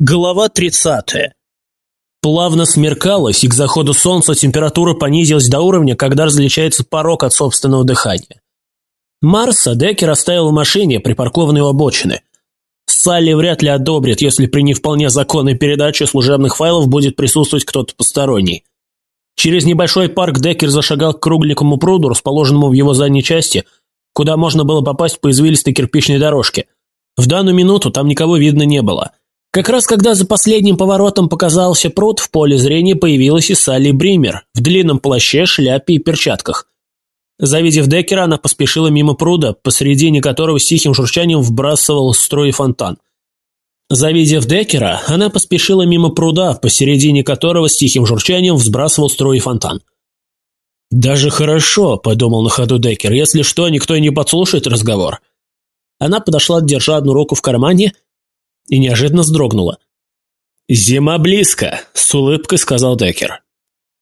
Глава 30. Плавно смеркалось, и к заходу солнца температура понизилась до уровня, когда различается порог от собственного дыхания. Марса Деккер оставил в машине, припаркованной у обочины. Салли вряд ли одобрит, если при не вполне законной передаче служебных файлов будет присутствовать кто-то посторонний. Через небольшой парк Деккер зашагал к кругленькому пруду, расположенному в его задней части, куда можно было попасть по извилистой кирпичной дорожке. В данную минуту там никого видно не было – как раз когда за последним поворотом показался пруд, в поле зрения появилась и Салли Бример в длинном плаще, шляпе и перчатках. Завидев Деккера, она поспешила мимо пруда, посредине которого с тихим журчанием вбрасывал строй фонтан. Завидев Деккера, она поспешила мимо пруда, посередине которого с тихим журчанием взбрасывал строй фонтан. «Даже хорошо», – подумал на ходу Деккер, – «если что, никто не подслушает разговор». Она подошла, держа одну руку в кармане – и неожиданно вздрогнула. «Зима близко», — с улыбкой сказал Деккер.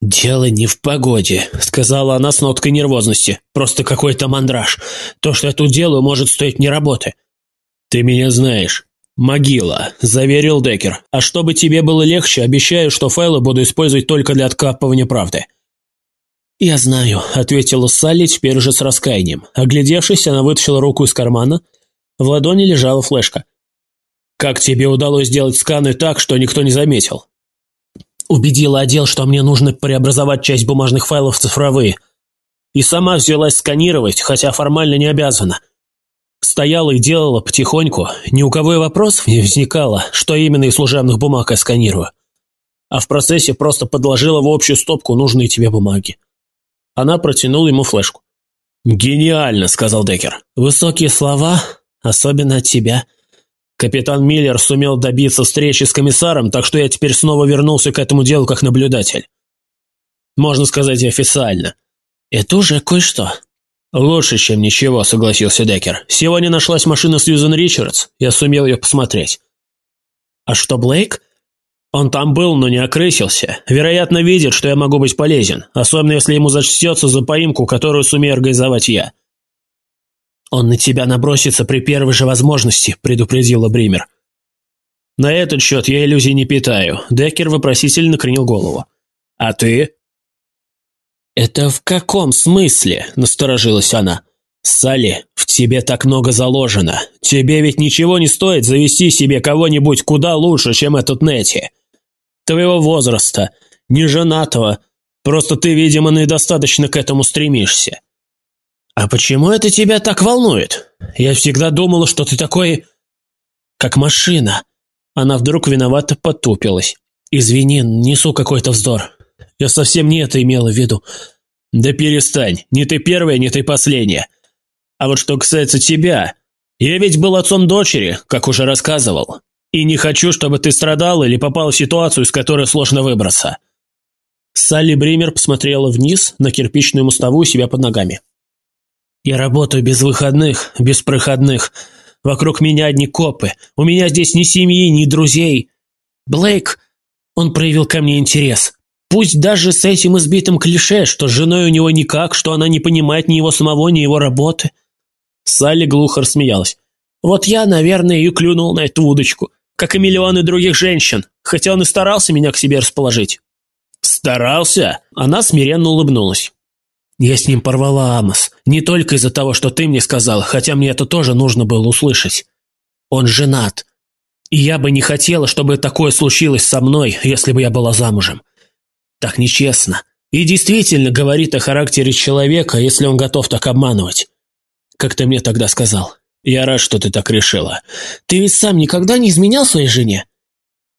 «Дело не в погоде», — сказала она с ноткой нервозности. «Просто какой-то мандраж. То, что я тут делаю, может стоить мне работы». «Ты меня знаешь». «Могила», – заверил Деккер. «А чтобы тебе было легче, обещаю, что файлы буду использовать только для откапывания правды». «Я знаю», – ответила Салли теперь уже с раскаянием. Оглядевшись, она вытащила руку из кармана. В ладони лежала флешка. Как тебе удалось сделать сканы так, что никто не заметил? Убедила отдел, что мне нужно преобразовать часть бумажных файлов в цифровые. И сама взялась сканировать, хотя формально не обязана. Стояла и делала потихоньку. Ни у кого и вопросов не возникало, что именно из служебных бумаг я сканирую. А в процессе просто подложила в общую стопку нужные тебе бумаги. Она протянула ему флешку. «Гениально», — сказал Деккер. «Высокие слова, особенно от тебя. Капитан Миллер сумел добиться встречи с комиссаром, так что я теперь снова вернулся к этому делу как наблюдатель. Можно сказать официально. Это уже кое-что. Лучше, чем ничего, согласился Деккер. Сегодня нашлась машина Сьюзен Ричардс, я сумел ее посмотреть. А что, Блейк? Он там был, но не окрысился. Вероятно, видит, что я могу быть полезен, особенно если ему зачтется за поимку, которую сумею организовать я. «Он на тебя набросится при первой же возможности», – предупредила Бример. «На этот счет я иллюзий не питаю», – Деккер вопросительно накренил голову. «А ты?» «Это в каком смысле?» – насторожилась она. «Салли, в тебе так много заложено. Тебе ведь ничего не стоит завести себе кого-нибудь куда лучше, чем этот Нети. Твоего возраста, неженатого. Просто ты, видимо, недостаточно к этому стремишься. «А почему это тебя так волнует? Я всегда думала, что ты такой... как машина». Она вдруг виновато потупилась. «Извини, несу какой-то вздор. Я совсем не это имела в виду». «Да перестань. Не ты первая, не ты последняя. А вот что касается тебя, я ведь был отцом дочери, как уже рассказывал. И не хочу, чтобы ты страдал или попал в ситуацию, из которой сложно выбраться». Салли Бример посмотрела вниз на кирпичную мостовую себя под ногами. Я работаю без выходных, без проходных. Вокруг меня одни копы. У меня здесь ни семьи, ни друзей. Блейк, он проявил ко мне интерес. Пусть даже с этим избитым клише, что с женой у него никак, что она не понимает ни его самого, ни его работы. Салли глухо рассмеялась. Вот я, наверное, и клюнул на эту удочку, как и миллионы других женщин, хотя он и старался меня к себе расположить. «Старался?» Она смиренно улыбнулась. Я с ним порвала Амос. Не только из-за того, что ты мне сказал, хотя мне это тоже нужно было услышать. Он женат. И я бы не хотела, чтобы такое случилось со мной, если бы я была замужем. Так нечестно. И действительно говорит о характере человека, если он готов так обманывать. Как ты мне тогда сказал. Я рад, что ты так решила. Ты ведь сам никогда не изменял своей жене?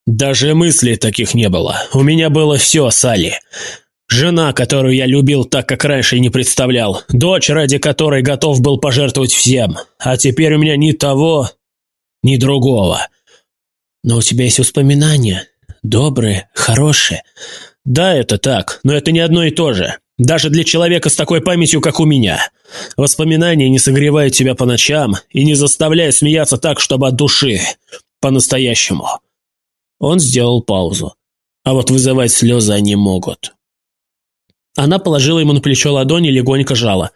Даже мыслей таких не было. У меня было все, Салли. Жена, которую я любил так, как раньше и не представлял. Дочь, ради которой готов был пожертвовать всем. А теперь у меня ни того, ни другого. Но у тебя есть воспоминания. Добрые, хорошие. Да, это так, но это не одно и то же. Даже для человека с такой памятью, как у меня. Воспоминания не согревают тебя по ночам и не заставляют смеяться так, чтобы от души. По-настоящему. Он сделал паузу. А вот вызывать слезы они могут. Она положила ему на плечо ладонь и легонько жала.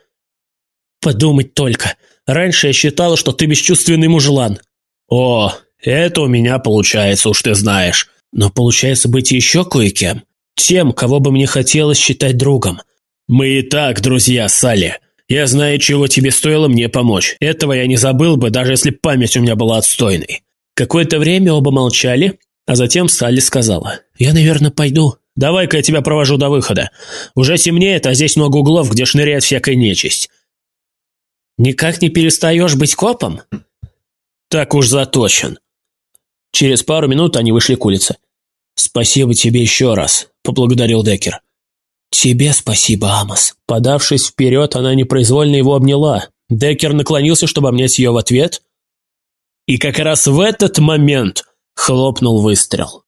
«Подумать только. Раньше я считала, что ты бесчувственный мужлан». «О, Это у меня получается, уж ты знаешь. Но получается быть еще кое-кем. Тем, кого бы мне хотелось считать другом. Мы и так друзья, Салли. Я знаю, чего тебе стоило мне помочь. Этого я не забыл бы, даже если память у меня была отстойной. Какое-то время оба молчали, а затем Салли сказала. «Я, наверное, пойду. Давай-ка я тебя провожу до выхода. Уже темнеет, а здесь много углов, где шныряет всякая нечисть». «Никак не перестаешь быть копом?» «Так уж заточен». Через пару минут они вышли к улице. «Спасибо тебе еще раз», — поблагодарил Деккер. «Тебе спасибо, Амос». Подавшись вперед, она непроизвольно его обняла. Деккер наклонился, чтобы обнять ее в ответ. И как раз в этот момент хлопнул выстрел.